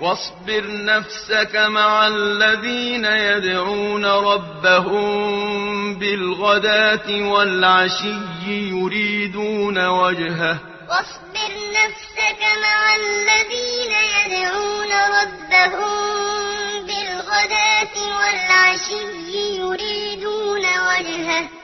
واصبر نفسك مع الذين يدعون ربهم بالغداة والعشي يريدون وجهه. واصبر نفسك مع الذين يدعون ربهم بالغداة والعشي يريدون وجهه.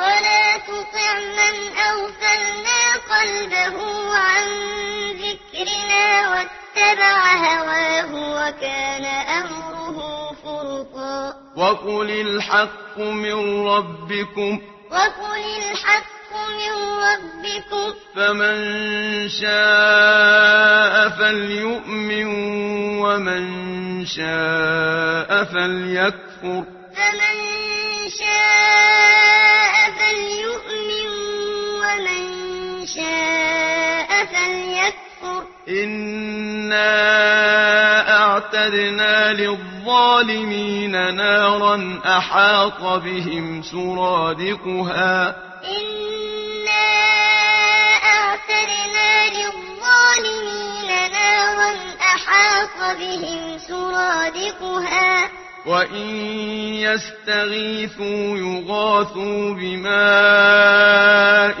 ولا تطع من أغفلنا قلبه عن ذكرنا واتبع هواه وكان أمره فرطا. وقل الحق من ربكم وقل الحق من ربكم. فمن شاء فليؤمن ومن شاء فليكفر. فمن شاء شاء فليكفر. إنا أعتدنا للظالمين نارا أحاط بهم سرادقها. إنا أعتدنا للظالمين نارا أحاط بهم سرادقها. وَإِن يَسْتَغِيثُوا يُغَاثُوا بِمَاءٍ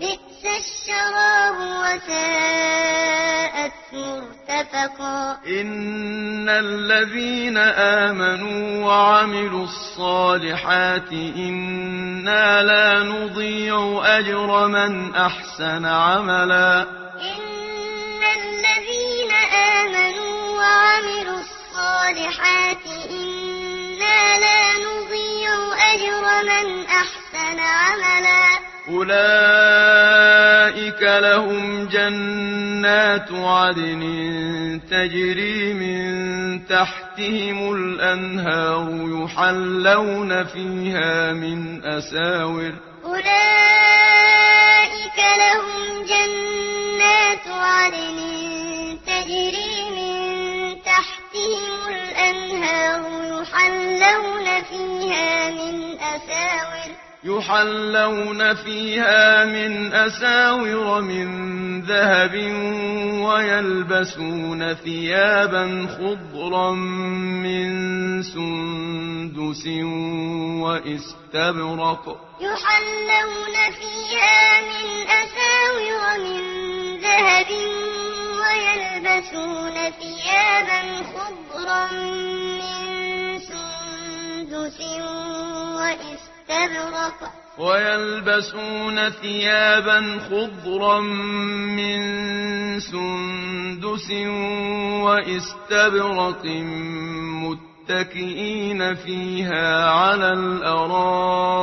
بئس الشراب وساءت مرتفقا. إن الذين آمنوا وعملوا الصالحات إنا لا نضيع أجر من أحسن عملا. إن الذين آمنوا وعملوا الصالحات إنا لا نضيع أجر من أحسن عملا. أولئك لهم جنات عدن تجري من تحتهم الأنهار يحلون فيها من أساور أولئك لهم جنات عدن تجري من تحتهم الأنهار يحلون فيها من أساور من ذهب ويلبسون ثيابا خضرا من سندس وإستبرق يحلون فيها من أساور من ذهب ويلبسون ثيابا خضرا من سندس وإستبرق واستبرق ويلبسون ثيابا خضرا من سندس واستبرق متكئين فيها على الأرائك.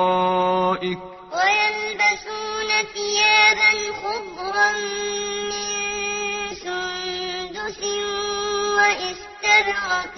ويلبسون ثيابا خضرا من سندس واستبرق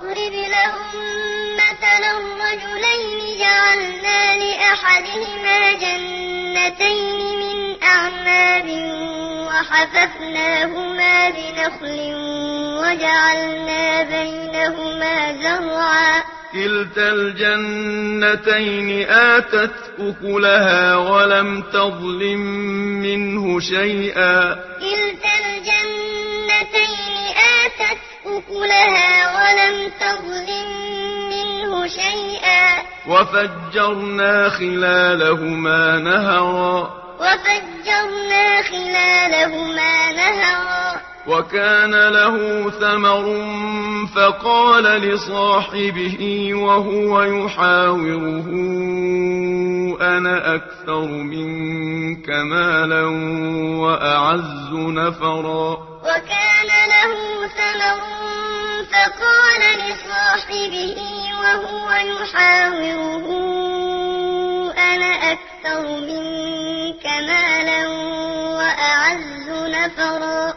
وجعلنا لأحدهما جنتين من أعناب وحففناهما بنخل وجعلنا بينهما زرعا. كلتا الجنتين آتت أكلها ولم تظلم منه شيئا. كلتا الجنتين آتت أكلها ولم تظلم منه شيئا. وفجرنا خلالهما نهرا. وفجرنا خلالهما نهرا. وكان له ثمر فقال لصاحبه وهو يحاوره أنا أكثر منك مالا وأعز نفرا. وكان له ثمر فقال لصاحبه وهو يحاوره أنا أكثر منك مالا وأعز نفرا.